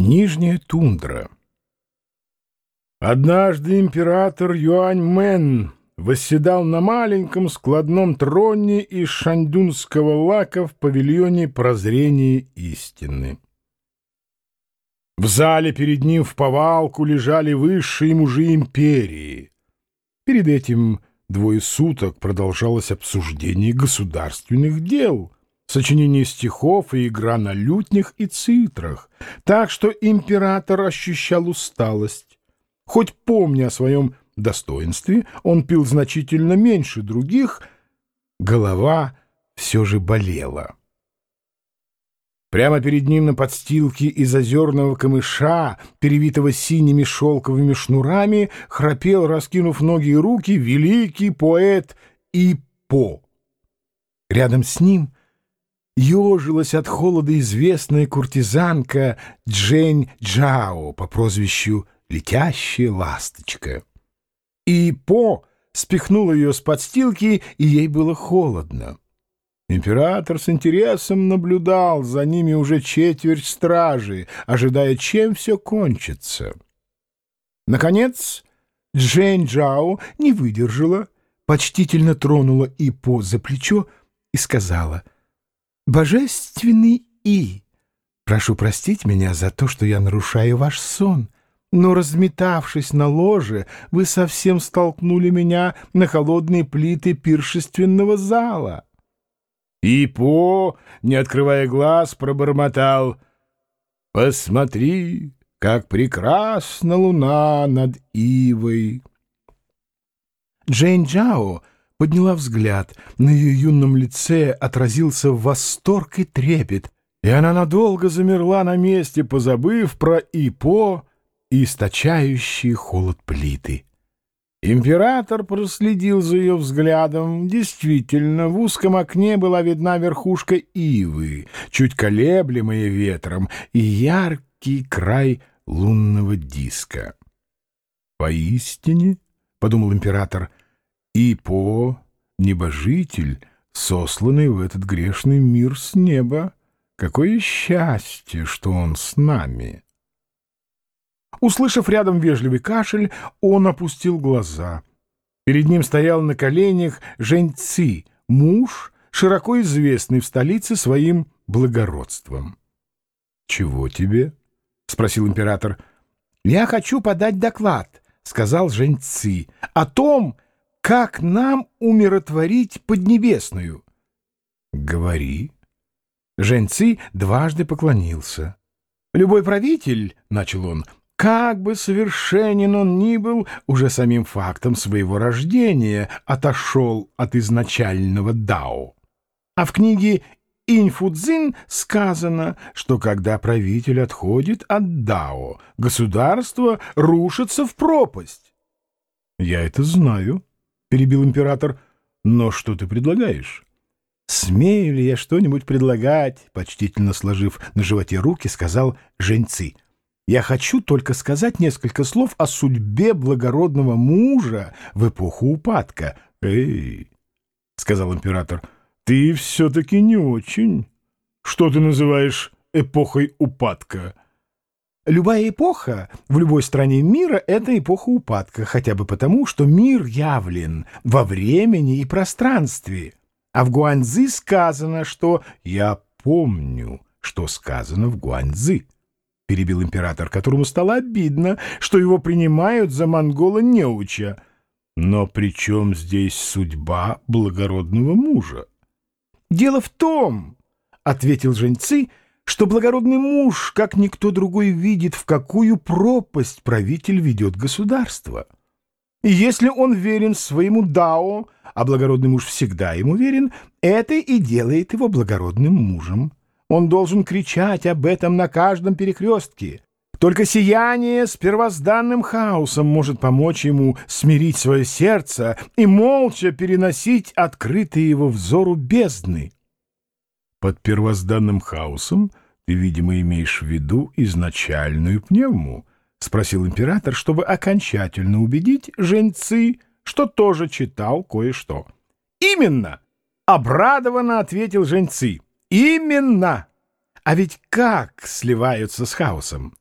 Нижняя тундра. Однажды император Юань Мэн восседал на маленьком складном троне из шандунского лака в павильоне прозрения истины. В зале перед ним в повалку лежали высшие мужи империи. Перед этим двое суток продолжалось обсуждение государственных дел — сочинение стихов и игра на лютнях и цитрах, так что император ощущал усталость. Хоть помня о своем достоинстве, он пил значительно меньше других, голова все же болела. Прямо перед ним на подстилке из озерного камыша, перевитого синими шелковыми шнурами, храпел, раскинув ноги и руки, великий поэт Ипо. Рядом с ним — ежилась от холода известная куртизанка Джень Джао по прозвищу «Летящая ласточка». И По спихнула ее с подстилки, и ей было холодно. Император с интересом наблюдал за ними уже четверть стражи, ожидая, чем все кончится. Наконец, Джейн Джао не выдержала, почтительно тронула Ипо за плечо и сказала — Божественный И, прошу простить меня за то, что я нарушаю ваш сон, но, разметавшись на ложе, вы совсем столкнули меня на холодные плиты пиршественного зала. И По, не открывая глаз, пробормотал «Посмотри, как прекрасна луна над Ивой!» Джейн Джао подняла взгляд. На ее юном лице отразился восторг и трепет, и она надолго замерла на месте, позабыв про ИПО и источающий холод плиты. Император проследил за ее взглядом. Действительно, в узком окне была видна верхушка ивы, чуть колеблемая ветром, и яркий край лунного диска. «Поистине», — подумал император, — и по небожитель, сосланный в этот грешный мир с неба. Какое счастье, что он с нами! Услышав рядом вежливый кашель, он опустил глаза. Перед ним стоял на коленях Жень Ци, муж, широко известный в столице своим благородством. — Чего тебе? — спросил император. — Я хочу подать доклад, — сказал Жень Ци, — о том, как нам умиротворить Поднебесную? — Говори. Женьци дважды поклонился. — Любой правитель, — начал он, — как бы совершенен он ни был, уже самим фактом своего рождения отошел от изначального Дао. А в книге Инфудзин сказано, что когда правитель отходит от Дао, государство рушится в пропасть. — Я это знаю, — перебил император. — Но что ты предлагаешь? — Смею ли я что-нибудь предлагать? — почтительно сложив на животе руки, сказал Женьцы. — Я хочу только сказать несколько слов о судьбе благородного мужа в эпоху упадка. — Эй, — сказал император, — ты все-таки не очень. Что ты называешь эпохой упадка? — Любая эпоха в любой стране мира — это эпоха упадка, хотя бы потому, что мир явлен во времени и пространстве. А в Гуаньзы сказано, что «я помню, что сказано в Гуаньзы», — перебил император, которому стало обидно, что его принимают за монгола-неуча. Но при чем здесь судьба благородного мужа? «Дело в том», — ответил Женьцы, — что благородный муж, как никто другой, видит, в какую пропасть правитель ведет государство. И если он верен своему дао, а благородный муж всегда ему верен, это и делает его благородным мужем. Он должен кричать об этом на каждом перекрестке. Только сияние с первозданным хаосом может помочь ему смирить свое сердце и молча переносить открытые его взору бездны. Под первозданным хаосом ты, видимо, имеешь в виду изначальную пневму? — спросил император, чтобы окончательно убедить женцы, что тоже читал кое-что. — Именно! — обрадованно ответил женцы. — Именно! А ведь как сливаются с хаосом?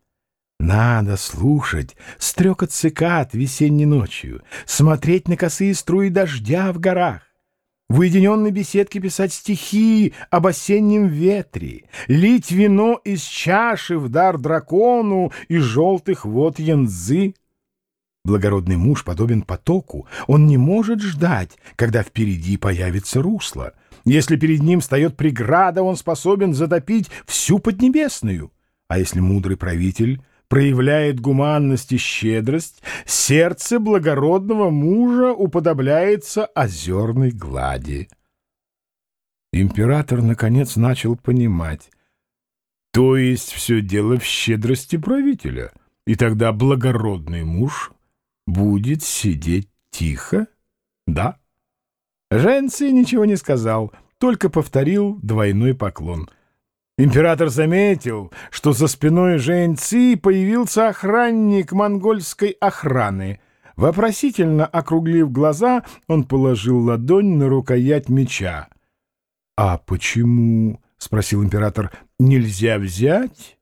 Надо слушать стрекот цикад весенней ночью, смотреть на косые струи дождя в горах, в уединенной беседке писать стихи об осеннем ветре, лить вино из чаши в дар дракону и желтых вод янзы. Благородный муж подобен потоку, он не может ждать, когда впереди появится русло. Если перед ним встает преграда, он способен затопить всю Поднебесную. А если мудрый правитель проявляет гуманность и щедрость, сердце благородного мужа уподобляется озерной глади. Император, наконец, начал понимать. То есть все дело в щедрости правителя, и тогда благородный муж будет сидеть тихо? Да. Женци ничего не сказал, только повторил двойной поклон — Император заметил, что за спиной Жень Ци появился охранник монгольской охраны. Вопросительно округлив глаза, он положил ладонь на рукоять меча. — А почему, — спросил император, — нельзя взять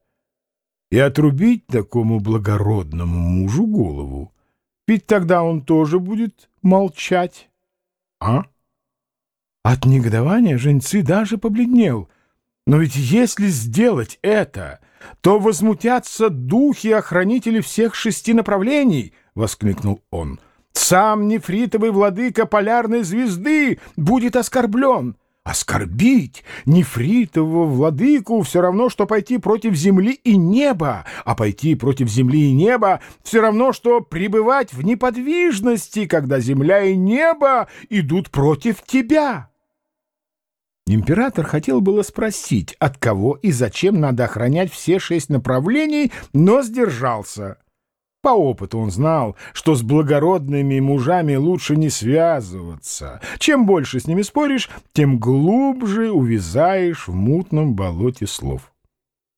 и отрубить такому благородному мужу голову? Ведь тогда он тоже будет молчать. — А? От негодования Женьцы даже побледнел — но ведь если сделать это, то возмутятся духи-охранители всех шести направлений, — воскликнул он. Сам нефритовый владыка полярной звезды будет оскорблен. Оскорбить нефритового владыку все равно, что пойти против земли и неба, а пойти против земли и неба все равно, что пребывать в неподвижности, когда земля и небо идут против тебя. Император хотел было спросить, от кого и зачем надо охранять все шесть направлений, но сдержался. По опыту он знал, что с благородными мужами лучше не связываться. Чем больше с ними споришь, тем глубже увязаешь в мутном болоте слов.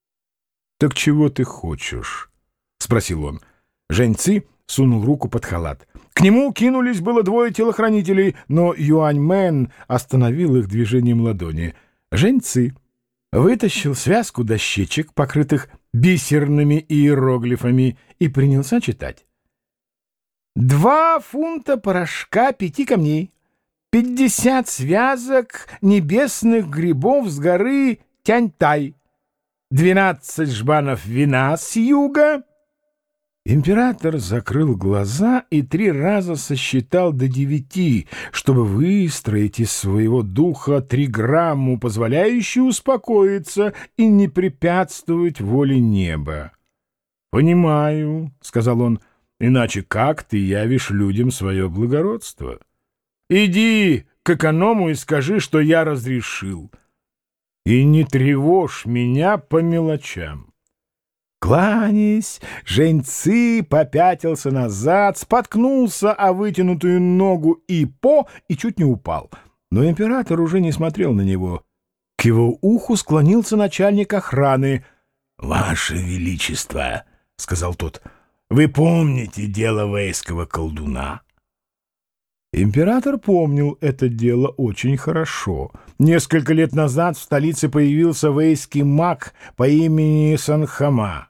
— Так чего ты хочешь? — спросил он. Женьцы сунул руку под халат. К нему кинулись было двое телохранителей, но Юань-Мэн остановил их движением ладони. Женьцы вытащил связку дощечек, покрытых бисерными иероглифами, и принялся читать. «Два фунта порошка пяти камней, пятьдесят связок небесных грибов с горы Тяньтай, двенадцать жбанов вина с юга, Император закрыл глаза и три раза сосчитал до девяти, чтобы выстроить из своего духа триграмму, позволяющую успокоиться и не препятствовать воле неба. «Понимаю», — сказал он, — «иначе как ты явишь людям свое благородство? Иди к эконому и скажи, что я разрешил, и не тревожь меня по мелочам». Кланясь, Женьцы попятился назад, споткнулся о вытянутую ногу и по, и чуть не упал. Но император уже не смотрел на него. К его уху склонился начальник охраны. — Ваше Величество, — сказал тот, — вы помните дело вейского колдуна? Император помнил это дело очень хорошо. Несколько лет назад в столице появился вейский маг по имени Санхама.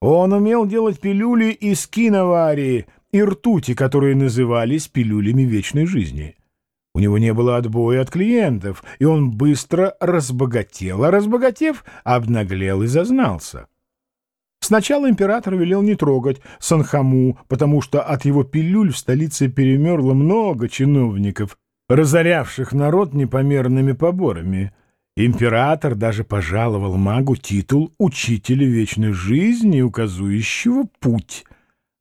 Он умел делать пилюли из киноварии и ртути, которые назывались пилюлями вечной жизни. У него не было отбоя от клиентов, и он быстро разбогател, а разбогатев, обнаглел и зазнался. Сначала император велел не трогать Санхаму, потому что от его пилюль в столице перемерло много чиновников, разорявших народ непомерными поборами. Император даже пожаловал магу титул «Учителя вечной жизни, указующего путь».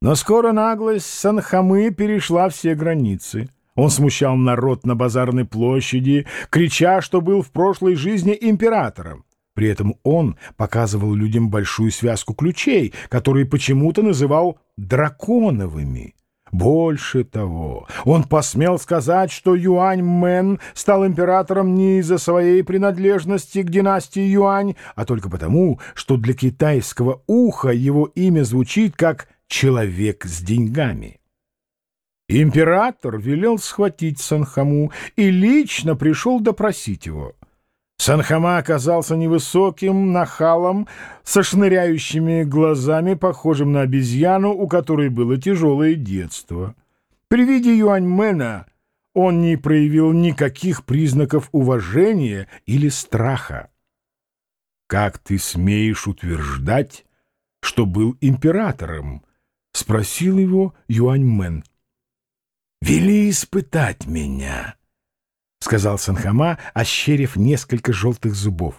Но скоро наглость Санхамы перешла все границы. Он смущал народ на базарной площади, крича, что был в прошлой жизни императором. При этом он показывал людям большую связку ключей, которые почему-то называл драконовыми. Больше того, он посмел сказать, что Юань Мэн стал императором не из-за своей принадлежности к династии Юань, а только потому, что для китайского уха его имя звучит как «человек с деньгами». Император велел схватить Санхаму и лично пришел допросить его. Санхама оказался невысоким, нахалом, со шныряющими глазами, похожим на обезьяну, у которой было тяжелое детство. При виде Юаньмена он не проявил никаких признаков уважения или страха. «Как ты смеешь утверждать, что был императором?» — спросил его Юаньмен. «Вели испытать меня». — сказал Санхама, ощерив несколько желтых зубов.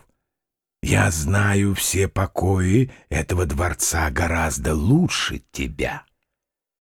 «Я знаю все покои этого дворца гораздо лучше тебя».